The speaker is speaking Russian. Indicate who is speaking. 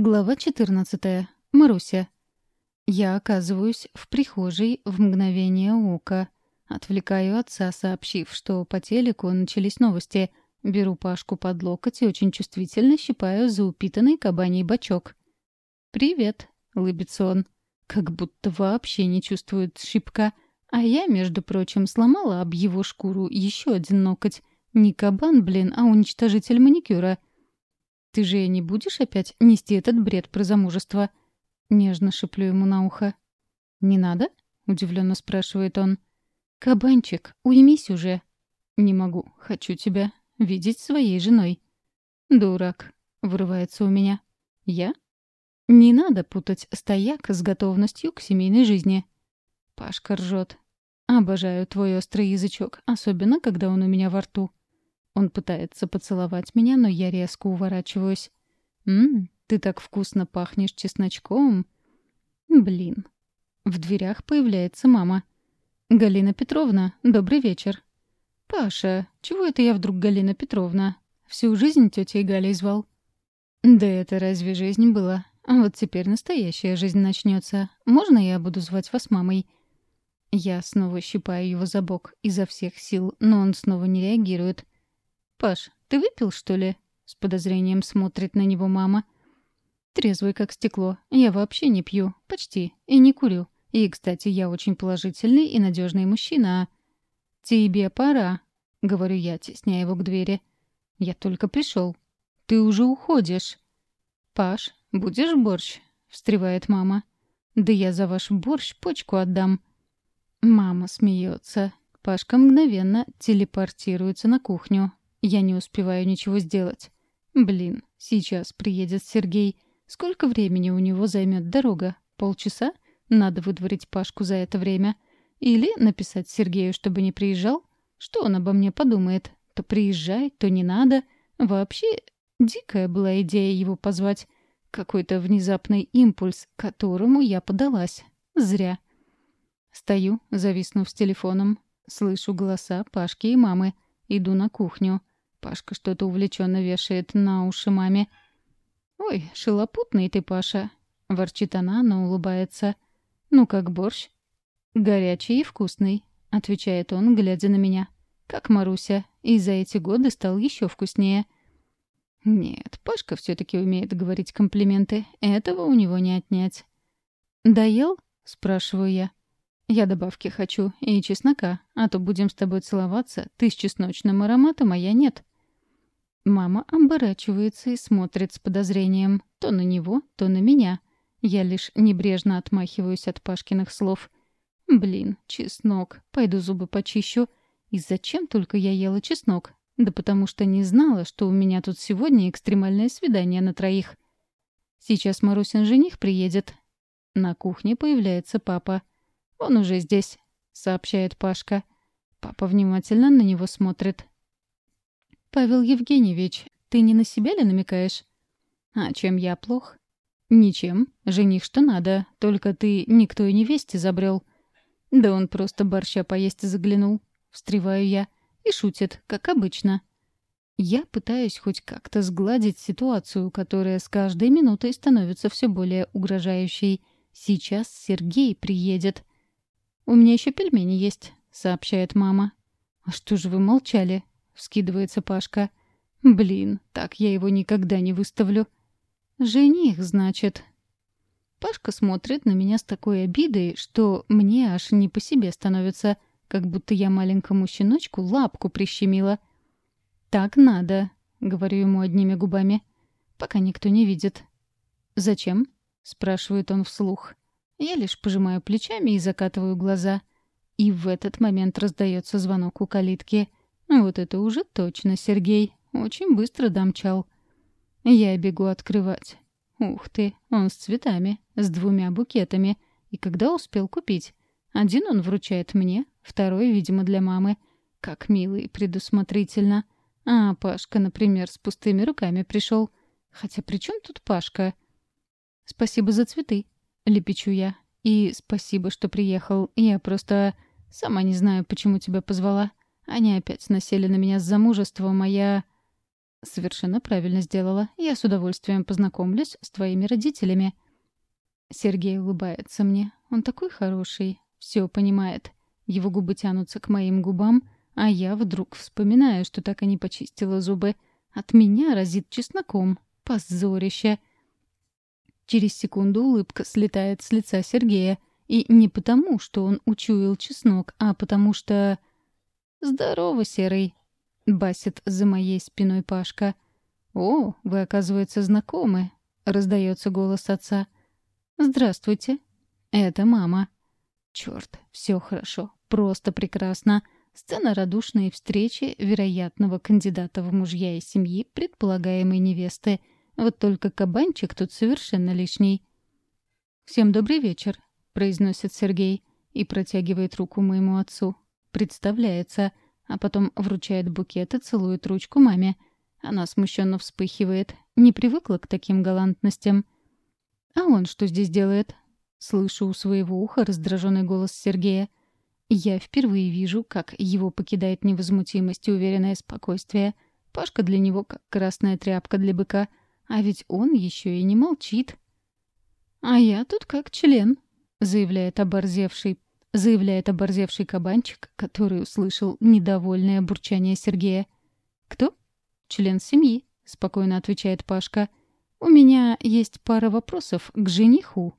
Speaker 1: Глава 14. Маруся. Я оказываюсь в прихожей в мгновение ока. Отвлекаю отца, сообщив, что по телеку начались новости. Беру Пашку под локоть и очень чувствительно щипаю за упитанный кабаний бачок. «Привет», — лыбится он. Как будто вообще не чувствует шипка, А я, между прочим, сломала об его шкуру еще один ноготь. Не кабан, блин, а уничтожитель маникюра — ты же не будешь опять нести этот бред про замужество?» Нежно шеплю ему на ухо. «Не надо?» — удивленно спрашивает он. «Кабанчик, уймись уже!» «Не могу. Хочу тебя. Видеть своей женой». «Дурак!» — вырывается у меня. «Я?» «Не надо путать стояк с готовностью к семейной жизни». Пашка ржет. «Обожаю твой острый язычок, особенно когда он у меня во рту». Он пытается поцеловать меня, но я резко уворачиваюсь. «Ммм, ты так вкусно пахнешь чесночком!» «Блин!» В дверях появляется мама. «Галина Петровна, добрый вечер!» «Паша, чего это я вдруг Галина Петровна? Всю жизнь тетей Галей звал?» «Да это разве жизнь была? А вот теперь настоящая жизнь начнется. Можно я буду звать вас мамой?» Я снова щипаю его за бок изо всех сил, но он снова не реагирует. «Паш, ты выпил, что ли?» — с подозрением смотрит на него мама. «Трезвый, как стекло. Я вообще не пью. Почти. И не курю. И, кстати, я очень положительный и надежный мужчина. Тебе пора», — говорю я, тесняя его к двери. «Я только пришел. Ты уже уходишь». «Паш, будешь борщ?» — встревает мама. «Да я за ваш борщ почку отдам». Мама смеется. Пашка мгновенно телепортируется на кухню, я не успеваю ничего сделать. Блин, сейчас приедет Сергей. Сколько времени у него займет дорога? Полчаса? Надо выдворить Пашку за это время. Или написать Сергею, чтобы не приезжал? Что он обо мне подумает? То приезжай, то не надо. Вообще, дикая была идея его позвать. Какой-то внезапный импульс, которому я подалась. Зря. Стою, зависнув с телефоном. Слышу голоса Пашки и мамы. Иду на кухню. Пашка что-то увлеченно вешает на уши маме. «Ой, шелопутный ты, Паша!» — ворчит она, но улыбается. «Ну, как борщ?» «Горячий и вкусный», — отвечает он, глядя на меня. «Как Маруся. И за эти годы стал еще вкуснее». Нет, Пашка все-таки умеет говорить комплименты. Этого у него не отнять. «Доел?» — спрашиваю я. «Я добавки хочу и чеснока, а то будем с тобой целоваться. Ты с чесночным ароматом, а я нет». Мама оборачивается и смотрит с подозрением то на него, то на меня. Я лишь небрежно отмахиваюсь от Пашкиных слов. «Блин, чеснок. Пойду зубы почищу. И зачем только я ела чеснок? Да потому что не знала, что у меня тут сегодня экстремальное свидание на троих. Сейчас Марусин жених приедет». На кухне появляется папа. «Он уже здесь», — сообщает Пашка. Папа внимательно на него смотрит. «Павел Евгеньевич, ты не на себя ли намекаешь?» «А чем я плох?» «Ничем. Жених что надо. Только ты никто и невесте забрел». «Да он просто борща поесть заглянул». Встреваю я. И шутит, как обычно. Я пытаюсь хоть как-то сгладить ситуацию, которая с каждой минутой становится все более угрожающей. Сейчас Сергей приедет. «У меня еще пельмени есть», — сообщает мама. «А что же вы молчали?» вскидывается Пашка. «Блин, так я его никогда не выставлю». «Жених, значит». Пашка смотрит на меня с такой обидой, что мне аж не по себе становится, как будто я маленькому щеночку лапку прищемила. «Так надо», — говорю ему одними губами, пока никто не видит. «Зачем?» — спрашивает он вслух. Я лишь пожимаю плечами и закатываю глаза. И в этот момент раздается звонок у калитки — вот это уже точно Сергей. Очень быстро домчал. Я бегу открывать. Ух ты, он с цветами, с двумя букетами. И когда успел купить? Один он вручает мне, второй, видимо, для мамы. Как мило и предусмотрительно. А Пашка, например, с пустыми руками пришел. Хотя при чем тут Пашка? Спасибо за цветы, лепечу я. И спасибо, что приехал. Я просто сама не знаю, почему тебя позвала. Они опять насели на меня с замужеством, а я... Совершенно правильно сделала. Я с удовольствием познакомлюсь с твоими родителями. Сергей улыбается мне. Он такой хороший. Все понимает. Его губы тянутся к моим губам, а я вдруг вспоминаю, что так и не почистила зубы. От меня разит чесноком. Позорище. Через секунду улыбка слетает с лица Сергея. И не потому, что он учуял чеснок, а потому что... здорово, серый!» — басит за моей спиной Пашка. «О, вы, оказывается, знакомы!» — раздается голос отца. «Здравствуйте!» «Это мама!» «Черт, все хорошо, просто прекрасно!» Сцена радушной встречи вероятного кандидата в мужья и семьи предполагаемой невесты. Вот только кабанчик тут совершенно лишний. «Всем добрый вечер», — произносит Сергей и протягивает руку моему отцу представляется, а потом вручает букет и целует ручку маме. Она смущенно вспыхивает, не привыкла к таким галантностям. «А он что здесь делает?» Слышу у своего уха раздраженный голос Сергея. Я впервые вижу, как его покидает невозмутимость и уверенное спокойствие. Пашка для него как красная тряпка для быка. А ведь он еще и не молчит. «А я тут как член», — заявляет оборзевший Заявляет оборзевший кабанчик, который услышал недовольное бурчание Сергея. «Кто?» «Член семьи», — спокойно отвечает Пашка. «У меня есть пара вопросов к жениху».